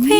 Quick!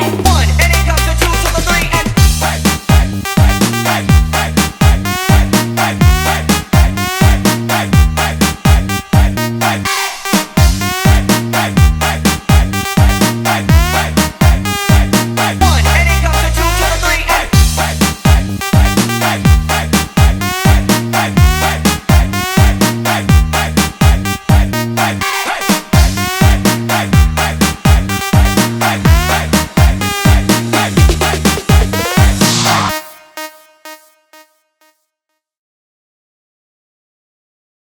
back.